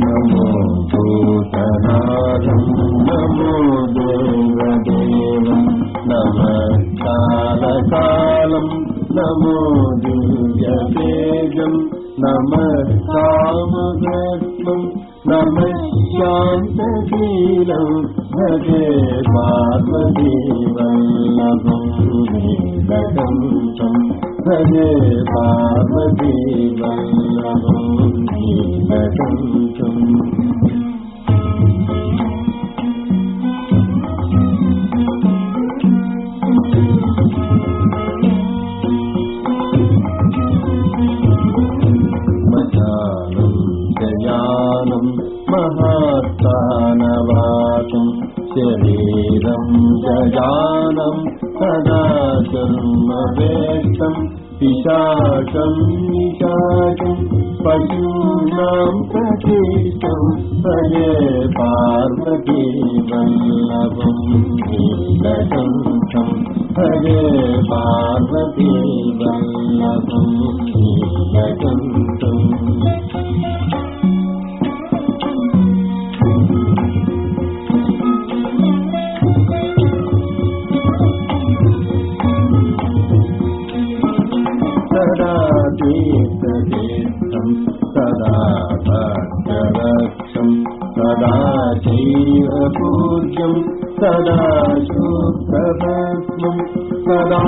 नमो भूतनाथं नमो देवदेवं शान्तशीलं भजे पार्वतीवल्लभं नीलकण्ठं भजे पार्वतीवल्लभं नीलकण्ठम् शरीरं सदा कर्मवेष्टं पिशाचं निशाचं पशूनां प्रतीष्टं भजे पार्वतीवल्लभं नीलकण्ठं भजे पार्वतीवल्लभं नीलकण्ठम् सदा तीर्थतीर्थं सदा भक्तरक्षं सदा चैवपूज्यं सदा शुभ्रभस्मं सदा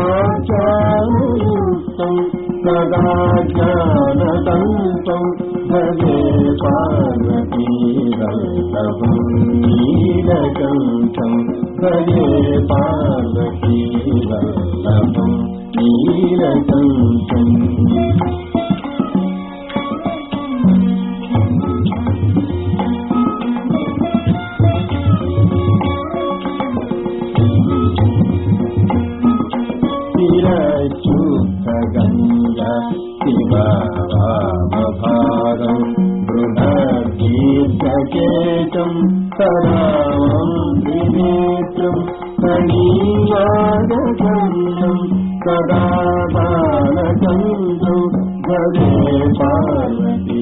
ज्ञानदन्तं भजे पार्वतीवल्लभं नीलकण्ठं भजे पार्वतीवल्लभम् बृहदीर्घकेशम् सदामं त्रिनेत्रम् कणीयादगन्धम् सदा बालचन्द्रम् भजे पार्वतीवल्लभम्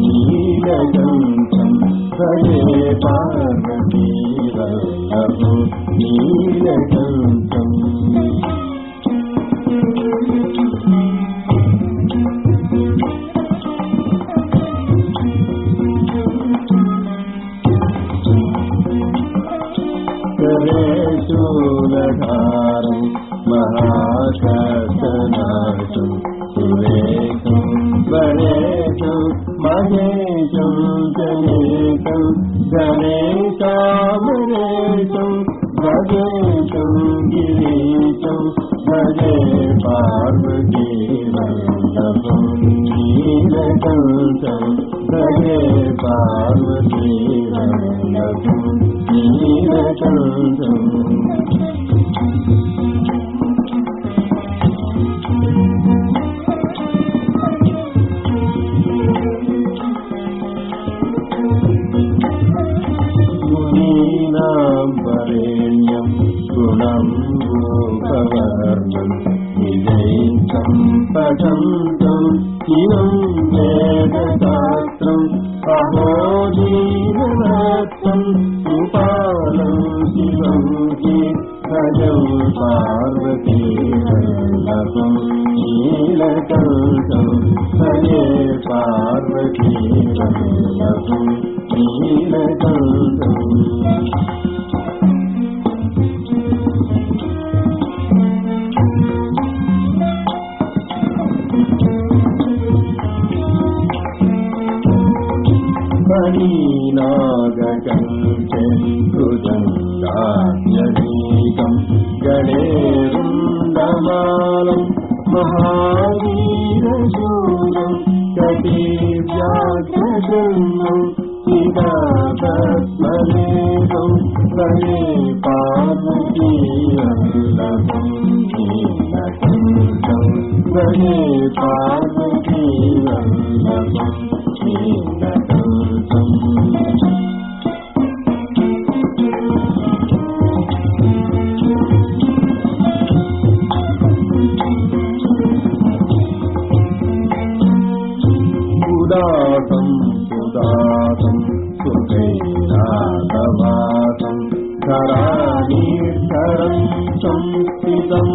नीलकण्ठम् भजे पार्वतीवल्लभम् नीलकण्ठम् महाशसनाशं सुरेशं वरेशं महेशं जनेशं गणेशामरेशं भजेशं गिरीशं भजे पार्वतीवल्लभं नीलकण्ठं भजे पार्वतीवल्लभं ప్రచండం గుణీనాంబరేణ్యం గుణం రూపవర్ణం విజయించం పఠంతం ఇదం వేదశాస్త్రం అహో జీవనాత్మం పార్వతీవల్లభం నీలకంఠం సయే పార్వతీవల్లభం నీలకంఠం नीलकण्ठम् मणिनागकण्ठे भुजङ्गान्यनीकम् गणेरुन्दमालं महावीरशूरम् कटिव्याघ्रशृङ्गम् चिदापद्मनेकम् हरे पार्वतीवल्लभम् नीलकण्ठम् हरे पार्वतीवल्लभम् नीलकण्ठम्